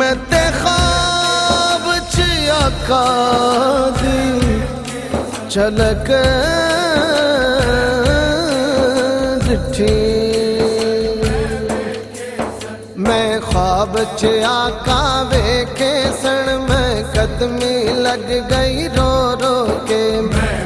ਮੈਂ ਤੇ ਖਾਬ ਚ ਆਕਾ ਦੀ ਝਲਕ ਡਿਠੀ ਮੈਂ ਖਾਬ ਚ ਆਕਾ ਵੇਖੇ ਸਣ, ਮੈਂ ਕਦਮੀ ਲੱਗ ਗਈ ਰੋ ਰੋ ਕੇ। ਮੈਂ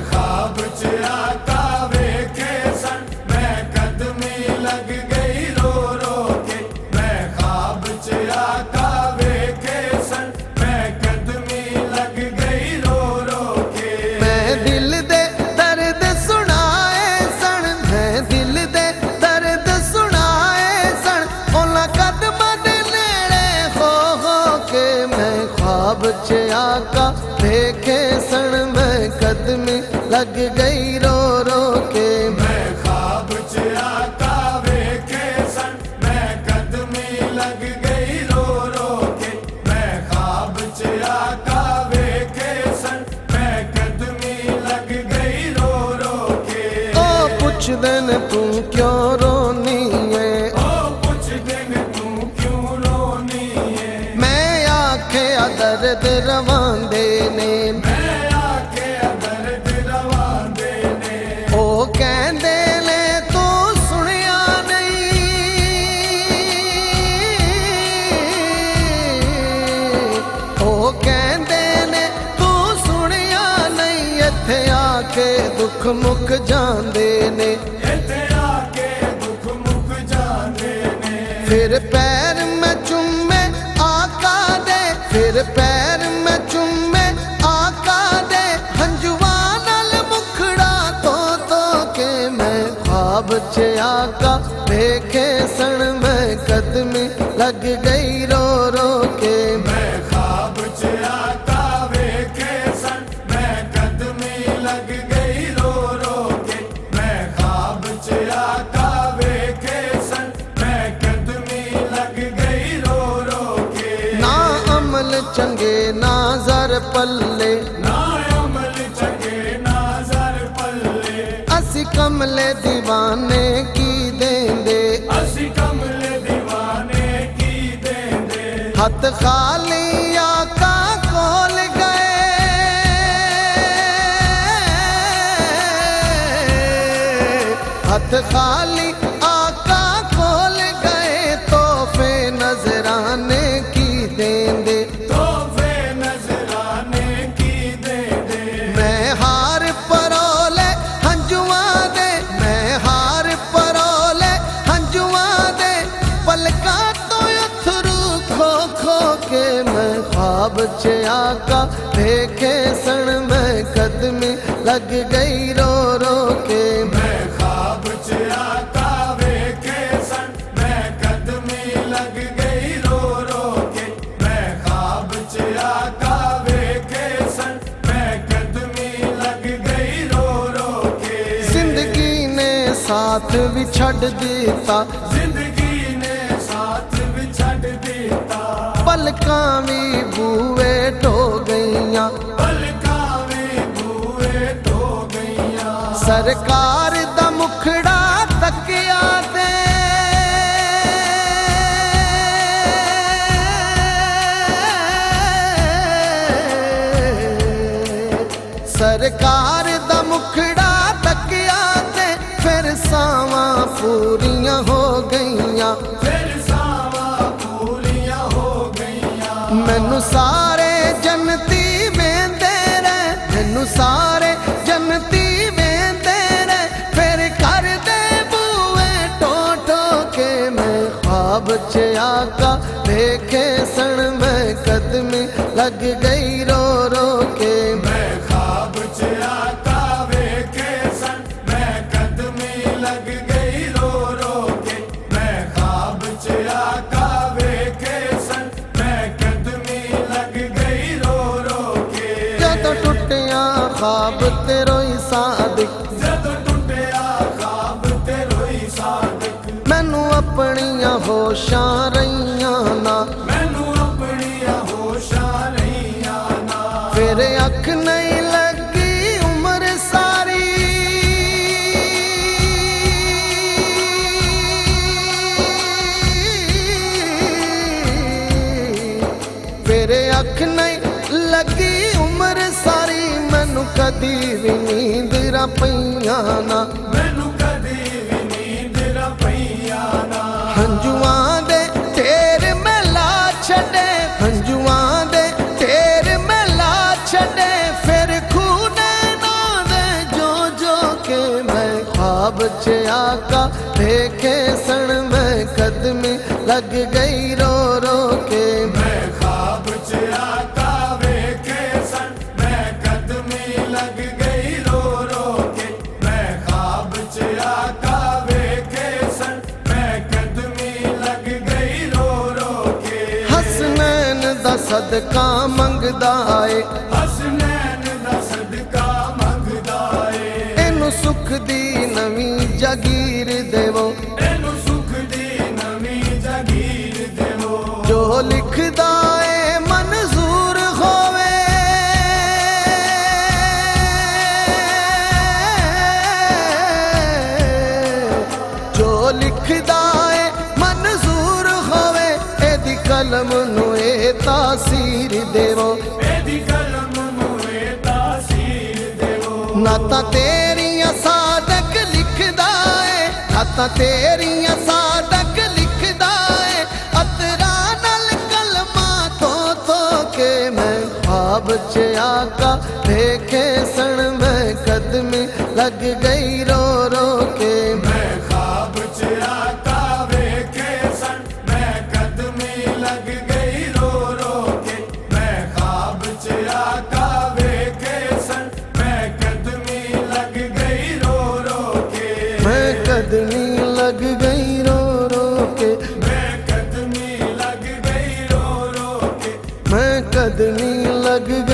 ਚ ਆਕਾ ਵੇਖੇ ਸਣ ਮੈਂ ਕਦਮੀ ਲੱਗ ਗਈ ਰੋ ਰੋ ਕੇ। ਮੈਂ ਖਾਬ ਚ ਆਤਾ ਵੇਖੇ ਸਨ ਮੈਂ ਕਦਮੀ ਲੱਗ ਗਈ ਰੋ ਰੋ ਕੇ। ਮੈਂ ਖਾਬ ਚ ਆਤਾ ਵੇਖੇ ਸਨ ਮੈਂ ਕਦਮੀ ਲੱਗ ਗਈ ਰੋ ਰੋ ਕੇ। ਉਹ ਪੁੱਛਦੇ ਦਰਦ ਰਵਾਂਦੇ ਨੇ ਮੈਂ ਆਕੇ ਦਰਦ ਰਵਾਂਦੇ ਨੇ। ਉਹ ਕਹਿੰਦੇ ਨੇ, ਤੂੰ ਸੁਣਿਆ ਨਹੀਂ। ਉਹ ਕਹਿੰਦੇ ਨੇ, ਤੂੰ ਸੁਣਿਆ ਨਹੀਂ? ਇੱਥੇ ਆ ਕੇ ਦੁੱਖ ਮੁੱਕ ਜਾਂਦੇ ਨੇ। ਖਾਬ ਚ ਆਕਾ ਵੇਖੇ ਸਣ ਮੈਂ ਕਦਮੀ ਲੱਗ ਗਈ ਰੋ ਰੋ ਕੇ ਮੈਂ ਖਾਬ ਚ ਆਤਾ ਵੇਖੇ ਸਨ ਮੈਂ ਕਦਮੀ ਲੱਗ ਗਈ ਰੋ ਰੋ ਕੇ ਮੈਂ ਖਾਬ ਚ ਆਤਾ ਵੇਖੇ ਸਨ ਮੈਂ ਕਦਮੀ ਲੱਗ ਗਈ ਰੋ ਰੋ ਕੇ ਨਾ ਅਮਲ ਚੰਗੇ ਨਾ ਜ਼ਰ ਕਮਲੇ دیਵਾਨੇ ਕੀ ਦੇਂਦੇ? ਅਸੀਂ ਕਮਲੇ دیਵਾਨੇ ਕੀ ਦੇਂਦੇ? ਹੱਥ ਖਾਲੀ ਆਕਾ ਕੋਲ ਗਏ। ਹੱਥ ਖਾਲੀ ਖਾਬ ਚ ਆਕਾ ਵੇਖੇ ਸਣ ਮੈਂ ਕਦਮੀ ਲੱਗ ਗਈ ਰੋ ਰੋ ਕੇ। ਮੈਂ ਖਾਬ ਚ ਆਤਾ ਵੇਖੇ ਸਨ ਮੈਂ ਕਦਮੀ ਲੱਗ ਗਈ ਰੋ ਰੋ ਕੇ। ਮੈਂ ਖਾਬ ਚ ਆਤਾ ਵੇਖੇ ਸਨ ਮੈਂ ਕਦਮੀ ਲੱਗ ਗਈ ਰੋ ਰੋ ਕੇ। ਜ਼ਿੰਦਗੀ ਨੇ ਸਾਥ ਪਲਕਾਂ ਵੀ ਬੂਏ ਢੋ ਗਈਆਂ ਪਲਕਾਂ ਵੀ ਬੂਏ ਧੋ ਗਈਆਂ। ਸਰਕਾਰ ਦਾ ਮੁਖੜਾ ਤੱਕਿਆ ਤੇ ਸਰਕਾਰ ਮੈਨੂੰ ਸਾਰੇ ਜਨਤੀ ਵੇਂਦੇ ਰਹਿ ਮੈਨੂੰ ਸਾਰੇ ਜਨਤੀ ਵੇਂਦੇ ਰਹਿ ਫਿਰ ਕਰਦੇ ਬੂਏ ਟੋਟੋ ਕੇ ਮੈਂ ਖਾਬ ਚ ਆਕਾ ਵੇਖੇ ਸਣ ਮੈਂ ਕਦਮ ਲੱਗ ਗਈ ਰੋ ਰੋ ਕੇ। ਖਾਬ ਤੇ ਰੋਈ ਸਾਦਿਕ। ਜਦੋਂ ਟੁੱਟਿਆ ਖਾਬ ਤੇ ਰੋਈ ਸਾਦਕ ਮੈਨੂੰ ਆਪਣੀਆਂ ਹੋਸ਼ਾਂ ਰਹੀਆਂ ਨਾ। ਮੈਨੂੰ ਆਪਣੀਆਂ ਹੋਸ਼ਾਂ ਰਹੀਆਂ ਨਾ ਫਿਰ ਅੱਖ ਨਹੀਂ ਲੱਗੀ ਉਮਰ ਸਾਰੀ। ਤੇਰੇ ਅੱਖ ਨਹੀਂ ਕਦੀ ਵੀ ਨੀਂਦ ਰਾ ਪਈਆਂ ਨਾ। ਮੈਨੂੰ ਕਦੀ ਵੀ ਨੀਂਦ ਨਾ ਪਈਆਂ ਨਾ। ਹੰਝੂਆਂ ਦੇ ਢੇਰ ਮੈਲਾ ਛੱਡੇ। ਹੰਝੂਆਂ ਦੇ ਢੇਰ ਮੈਲਾ ਛੱਡੇ। ਫਿਰ ਖੂਨੇ ਨਾ ਦੇ ਜੋ ਜੋ ਕੇ ਮੈਂ ਖਾਬ ਚ ਆਕਾ ਵੇਖੇ ਸਣ ਮੈਂ ਕਦਮੀ ਲੱਗ ਗਈ ਰੋ ਰੋ ਕੇ। ਮੈਂ ਖਾਬ ਚ ਆਕਾ ਸਦਕਾ ਮੰਗਦਾ ਏ। ਹਸਨੈਨ ਦਾ ਸਦਕਾ ਮੰਗਦਾ ਏ। ਇਹਨੂੰ ਸੁਖ ਦੀ ਨਵੀਂ ਜਾਗੀਰ ਦੇਵੋ। ਇਹਨੂੰ ਸੁਖ ਦੀ ਨਵੀਂ ਜਗੀਰ ਦੇਵੋ। ਜੋ ਲਿਖਦਾ ਏ ਮਨਜ਼ੂਰ ਹੋਵੇ। ਜੋ ਲਿਖਦਾ ਏ ਮਨਜ਼ੂਰ ਹੋਵੇ ਇਹਦੀ ਕਲਮ ਨੂੰ ਇਹ ਤਾਸੀਰ ਦੇਵੋ। ਇਹਦੀ ਕਲਮ ਨੂੰ ਇਹ ਤਾਸੀਰ ਦੇਵੋ ਨਾਤਾ ਤੇਰੀਆਂ ਸਾਦਕ ਲਿਖਦਾ ਏ ਨਾਤਾ ਤੇਰੀਆਂ ਸਾਦਕ ਲਿਖਦਾ ਏ। ਅਤਰਾ ਨਾਲ ਕਲਮਾਂ ਤੋਂ ਤੋਂ ਕੇ ਮੈਂ ਖਾਬ ਚ ਆਕਾ ਵੇਖੇ ਸਣ ਮੈਂ ਕਦਮੀ ਲੱਗ ਗਈ ਰੋ ਰੋ ਕਦਮੀ ਲੱਗ ਗਈ